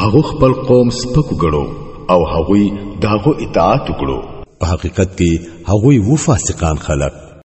هغه خپل قوم سپک ګړو او هغوی داغو اطاعت وکړو په حقیقت کې هغوی و فاسقان خلک